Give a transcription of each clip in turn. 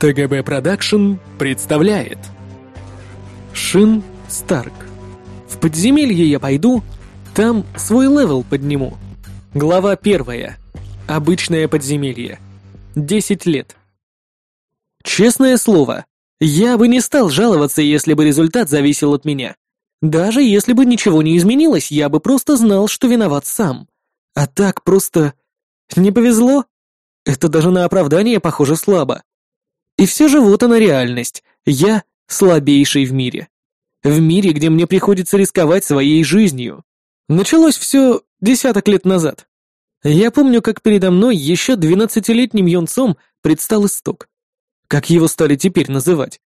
ТГБ Production представляет Шин Старк В подземелье я пойду, там свой левел подниму. Глава первая. Обычное подземелье. Десять лет. Честное слово, я бы не стал жаловаться, если бы результат зависел от меня. Даже если бы ничего не изменилось, я бы просто знал, что виноват сам. А так просто... Не повезло? Это даже на оправдание похоже слабо. И все же вот она реальность. Я слабейший в мире. В мире, где мне приходится рисковать своей жизнью. Началось все десяток лет назад. Я помню, как передо мной еще двенадцатилетним юнцом предстал исток. Как его стали теперь называть.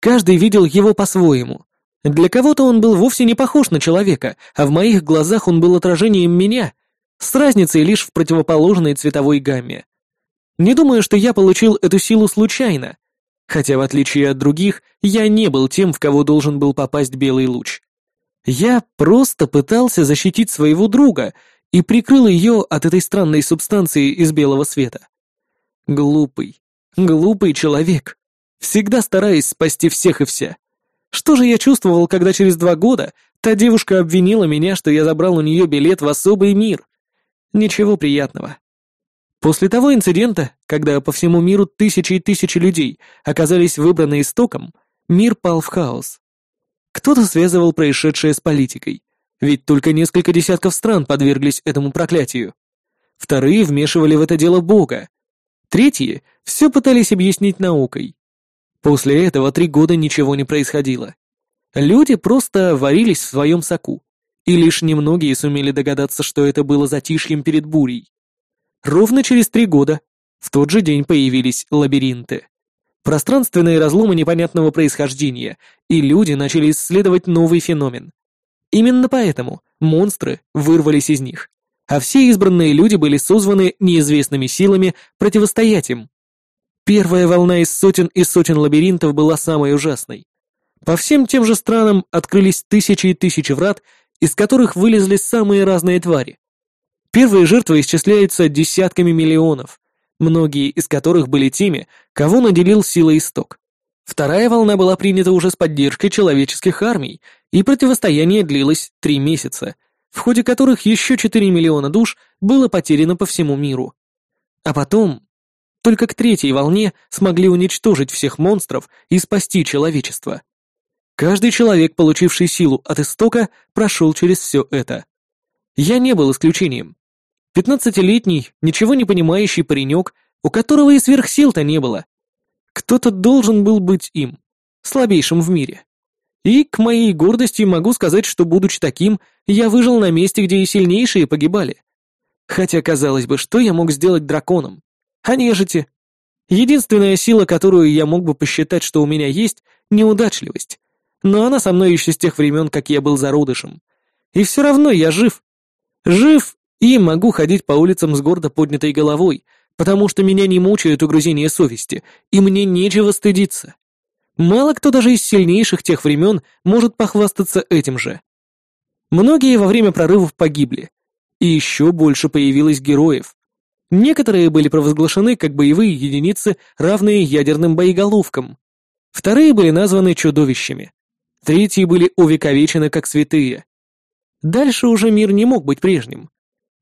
Каждый видел его по-своему. Для кого-то он был вовсе не похож на человека, а в моих глазах он был отражением меня, с разницей лишь в противоположной цветовой гамме. Не думаю, что я получил эту силу случайно, хотя в отличие от других, я не был тем, в кого должен был попасть белый луч. Я просто пытался защитить своего друга и прикрыл ее от этой странной субстанции из белого света. Глупый, глупый человек, всегда стараясь спасти всех и вся. Что же я чувствовал, когда через два года та девушка обвинила меня, что я забрал у нее билет в особый мир? Ничего приятного. После того инцидента, когда по всему миру тысячи и тысячи людей оказались выбраны истоком, мир пал в хаос. Кто-то связывал происшедшее с политикой, ведь только несколько десятков стран подверглись этому проклятию. Вторые вмешивали в это дело Бога. Третьи все пытались объяснить наукой. После этого три года ничего не происходило. Люди просто варились в своем соку, и лишь немногие сумели догадаться, что это было затишьем перед бурей. Ровно через три года в тот же день появились лабиринты. Пространственные разломы непонятного происхождения, и люди начали исследовать новый феномен. Именно поэтому монстры вырвались из них, а все избранные люди были созваны неизвестными силами противостоять им. Первая волна из сотен и сотен лабиринтов была самой ужасной. По всем тем же странам открылись тысячи и тысячи врат, из которых вылезли самые разные твари. Первые жертвы исчисляются десятками миллионов, многие из которых были теми, кого наделил силой исток. Вторая волна была принята уже с поддержкой человеческих армий, и противостояние длилось три месяца, в ходе которых еще 4 миллиона душ было потеряно по всему миру. А потом, только к третьей волне смогли уничтожить всех монстров и спасти человечество. Каждый человек, получивший силу от истока, прошел через все это. Я не был исключением. Пятнадцатилетний, ничего не понимающий паренек, у которого и сверхсил-то не было. Кто-то должен был быть им, слабейшим в мире. И, к моей гордости, могу сказать, что, будучи таким, я выжил на месте, где и сильнейшие погибали. Хотя, казалось бы, что я мог сделать драконом? А нежити? Единственная сила, которую я мог бы посчитать, что у меня есть, — неудачливость. Но она со мной еще с тех времен, как я был зародышем. И все равно я жив. Жив и могу ходить по улицам с гордо поднятой головой, потому что меня не мучают угрызения совести, и мне нечего стыдиться. Мало кто даже из сильнейших тех времен может похвастаться этим же. Многие во время прорывов погибли, и еще больше появилось героев. Некоторые были провозглашены как боевые единицы, равные ядерным боеголовкам. Вторые были названы чудовищами. Третьи были увековечены как святые. Дальше уже мир не мог быть прежним.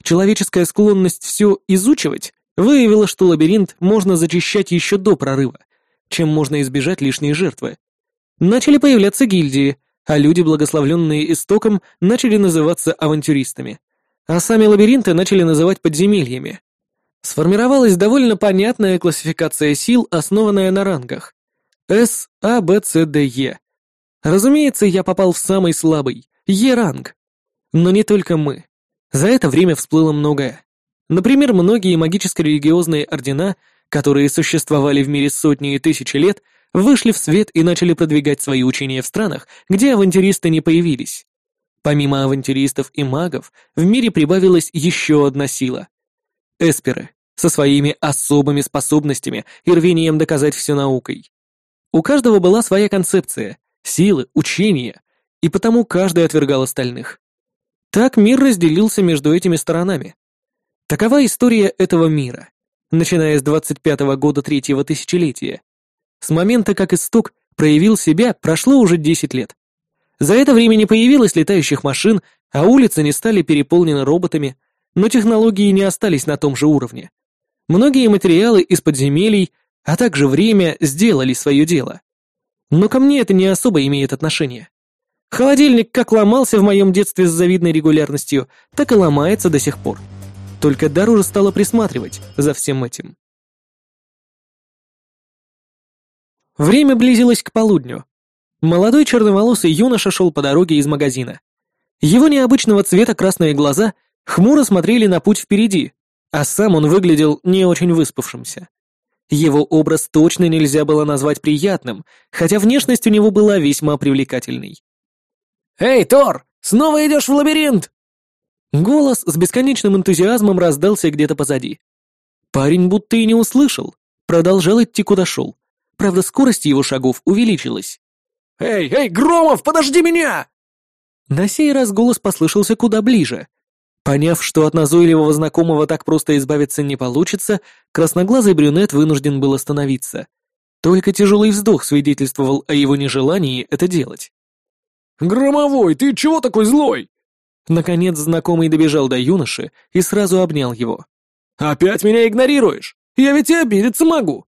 Человеческая склонность все изучивать выявила, что лабиринт можно зачищать еще до прорыва, чем можно избежать лишней жертвы. Начали появляться гильдии, а люди, благословленные истоком, начали называться авантюристами, а сами лабиринты начали называть подземельями. Сформировалась довольно понятная классификация сил, основанная на рангах. С, А, Б, С, Д, Е. Разумеется, я попал в самый слабый, Е-ранг. Но не только мы. За это время всплыло многое. Например, многие магическо-религиозные ордена, которые существовали в мире сотни и тысячи лет, вышли в свет и начали продвигать свои учения в странах, где авантюристы не появились. Помимо авантюристов и магов, в мире прибавилась еще одна сила. Эсперы, со своими особыми способностями и рвением доказать все наукой. У каждого была своя концепция, силы, учения, и потому каждый отвергал остальных. Так мир разделился между этими сторонами. Такова история этого мира, начиная с 25-го года третьего тысячелетия. С момента, как исток проявил себя, прошло уже 10 лет. За это время не появилось летающих машин, а улицы не стали переполнены роботами, но технологии не остались на том же уровне. Многие материалы из подземелий, а также время сделали свое дело. Но ко мне это не особо имеет отношения. Холодильник как ломался в моем детстве с завидной регулярностью, так и ломается до сих пор. Только дороже стало присматривать за всем этим. Время близилось к полудню. Молодой черноволосый юноша шел по дороге из магазина. Его необычного цвета красные глаза хмуро смотрели на путь впереди, а сам он выглядел не очень выспавшимся. Его образ точно нельзя было назвать приятным, хотя внешность у него была весьма привлекательной. «Эй, Тор, снова идешь в лабиринт?» Голос с бесконечным энтузиазмом раздался где-то позади. Парень будто и не услышал, продолжал идти куда шел. Правда, скорость его шагов увеличилась. «Эй, эй, Громов, подожди меня!» На сей раз голос послышался куда ближе. Поняв, что от назойливого знакомого так просто избавиться не получится, красноглазый брюнет вынужден был остановиться. Только тяжелый вздох свидетельствовал о его нежелании это делать. «Громовой, ты чего такой злой?» Наконец знакомый добежал до юноши и сразу обнял его. «Опять меня игнорируешь? Я ведь и обидеться могу!»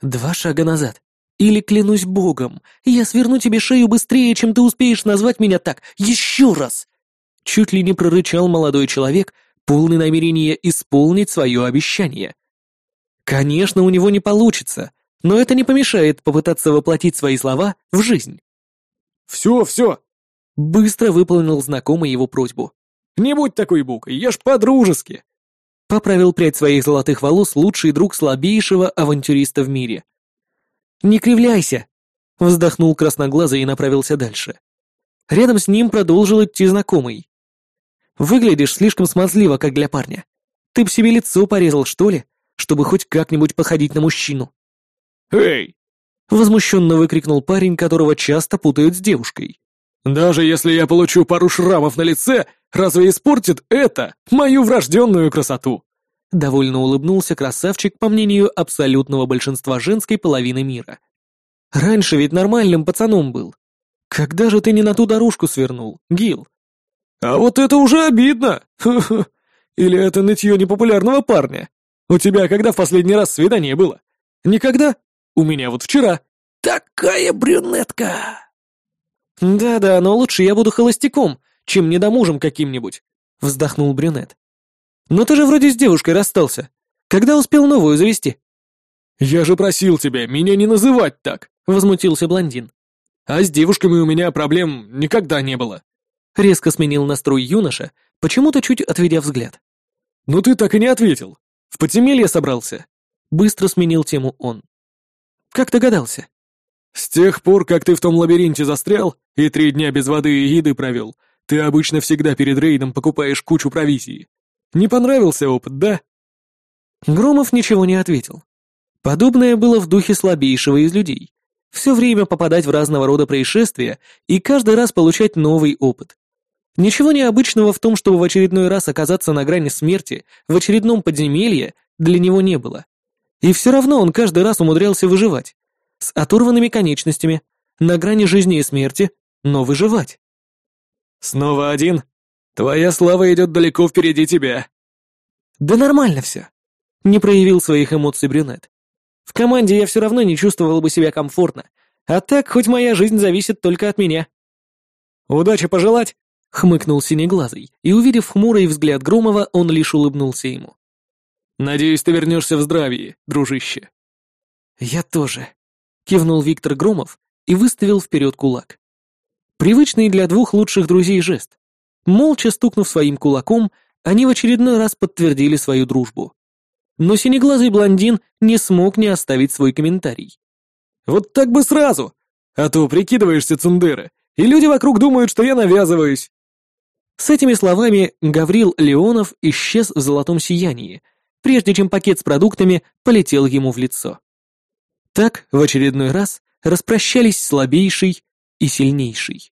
Два шага назад. Или, клянусь богом, я сверну тебе шею быстрее, чем ты успеешь назвать меня так. Еще раз!» Чуть ли не прорычал молодой человек, полный намерения исполнить свое обещание. Конечно, у него не получится, но это не помешает попытаться воплотить свои слова в жизнь. «Все, все!» Быстро выполнил знакомый его просьбу. «Не будь такой букой, я ж по-дружески!» Поправил прядь своих золотых волос лучший друг слабейшего авантюриста в мире. «Не кривляйся!» Вздохнул красноглазый и направился дальше. Рядом с ним продолжил идти знакомый. Выглядишь слишком смазливо, как для парня. Ты б себе лицо порезал, что ли, чтобы хоть как-нибудь походить на мужчину?» «Эй!» — возмущенно выкрикнул парень, которого часто путают с девушкой. «Даже если я получу пару шрамов на лице, разве испортит это мою врожденную красоту?» Довольно улыбнулся красавчик, по мнению абсолютного большинства женской половины мира. «Раньше ведь нормальным пацаном был. Когда же ты не на ту дорожку свернул, Гил?» «А вот это уже обидно! Или это нытье непопулярного парня? У тебя когда в последний раз свидание было? Никогда? У меня вот вчера. Такая брюнетка!» «Да-да, но лучше я буду холостяком, чем недомужем каким-нибудь», — вздохнул брюнет. «Но ты же вроде с девушкой расстался. Когда успел новую завести?» «Я же просил тебя меня не называть так», — возмутился блондин. «А с девушками у меня проблем никогда не было». Резко сменил настрой юноша, почему-то чуть отведя взгляд. «Ну ты так и не ответил. В подземелье собрался?» Быстро сменил тему он. «Как догадался?» «С тех пор, как ты в том лабиринте застрял и три дня без воды и еды провел, ты обычно всегда перед рейдом покупаешь кучу провизии. Не понравился опыт, да?» Громов ничего не ответил. Подобное было в духе слабейшего из людей. Все время попадать в разного рода происшествия и каждый раз получать новый опыт. Ничего необычного в том, чтобы в очередной раз оказаться на грани смерти в очередном подземелье, для него не было. И все равно он каждый раз умудрялся выживать. С оторванными конечностями, на грани жизни и смерти, но выживать. «Снова один? Твоя слава идет далеко впереди тебя». «Да нормально все», — не проявил своих эмоций брюнет. «В команде я все равно не чувствовал бы себя комфортно, а так хоть моя жизнь зависит только от меня». «Удачи пожелать?» Хмыкнул синеглазый, и, увидев хмурый взгляд Громова, он лишь улыбнулся ему. «Надеюсь, ты вернешься в здравии, дружище». «Я тоже», — кивнул Виктор Громов и выставил вперед кулак. Привычный для двух лучших друзей жест. Молча стукнув своим кулаком, они в очередной раз подтвердили свою дружбу. Но синеглазый блондин не смог не оставить свой комментарий. «Вот так бы сразу! А то прикидываешься, Цундера, и люди вокруг думают, что я навязываюсь. С этими словами Гаврил Леонов исчез в золотом сиянии, прежде чем пакет с продуктами полетел ему в лицо. Так, в очередной раз, распрощались слабейший и сильнейший.